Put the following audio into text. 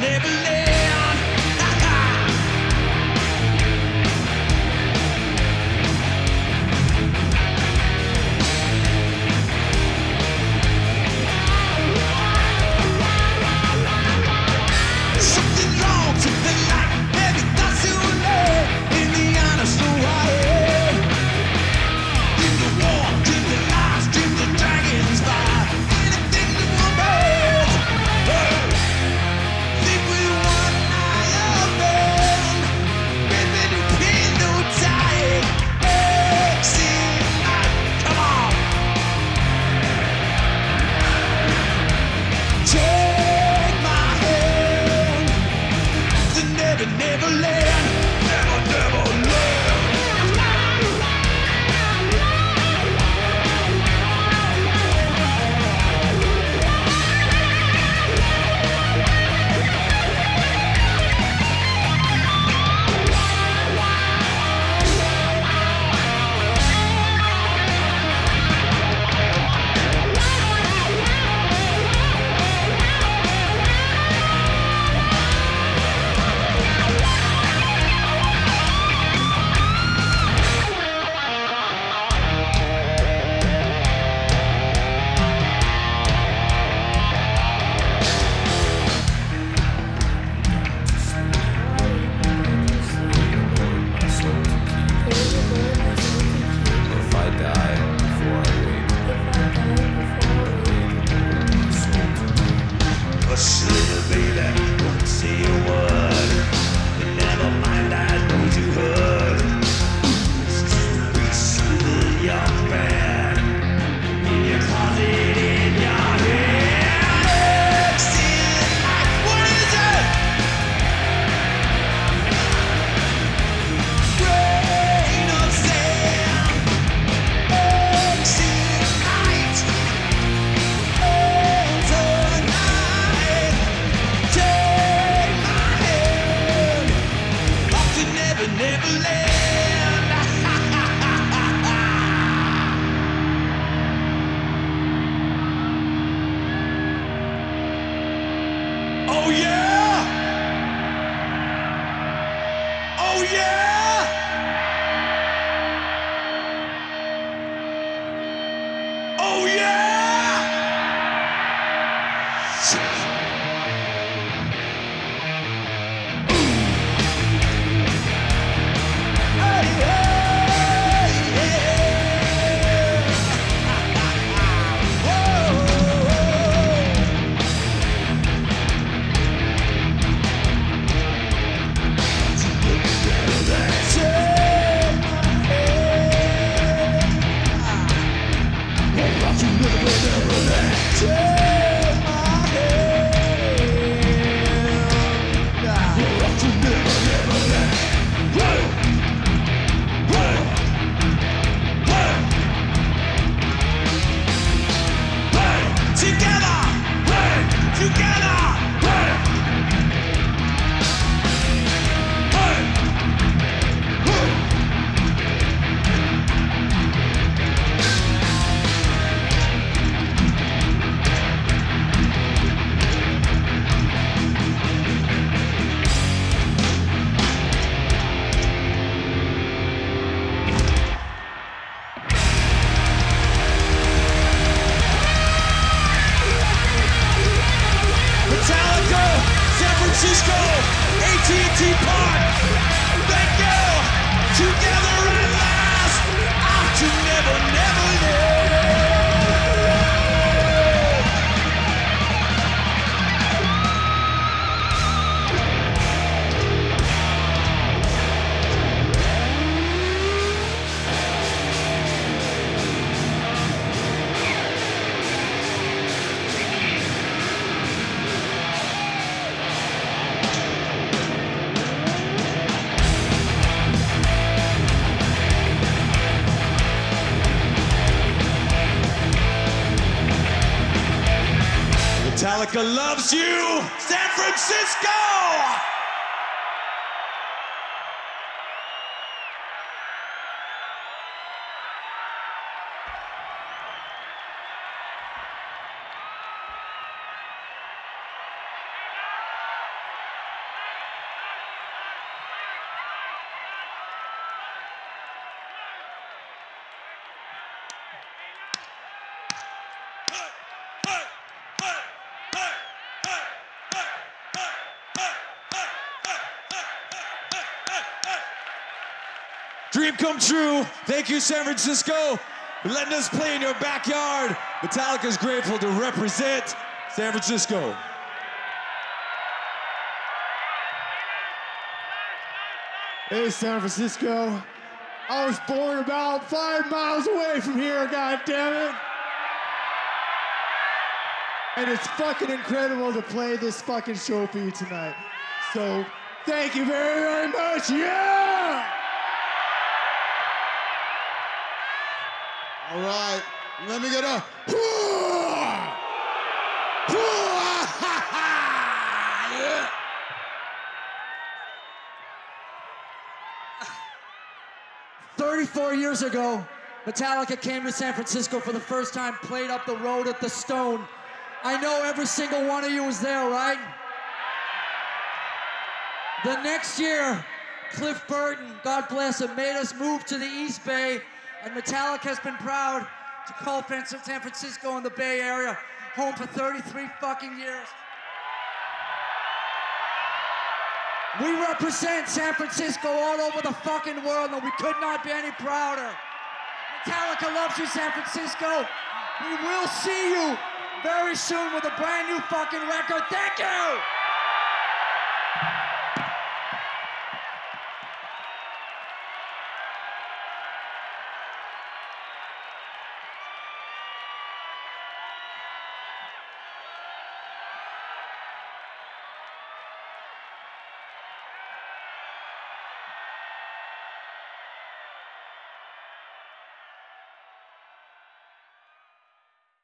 never let Metallica loves you, San Francisco! Dream come true. Thank you, San Francisco, for letting us play in your backyard. Metallica is grateful to represent San Francisco. Hey, San Francisco. I was born about five miles away from here, god damn it. And it's fucking incredible to play this fucking show for you tonight. So, thank you very, very much. Yeah! All right, let me get a. 34 years ago, Metallica came to San Francisco for the first time, played up the road at the Stone. I know every single one of you was there, right? The next year, Cliff Burton, God bless him, made us move to the East Bay, and Metallica has been proud to call San Francisco and the Bay Area home for 33 fucking years. We represent San Francisco all over the fucking world, and we could not be any prouder. Metallica loves you, San Francisco. We will see you very soon with a brand new fucking record. Thank you!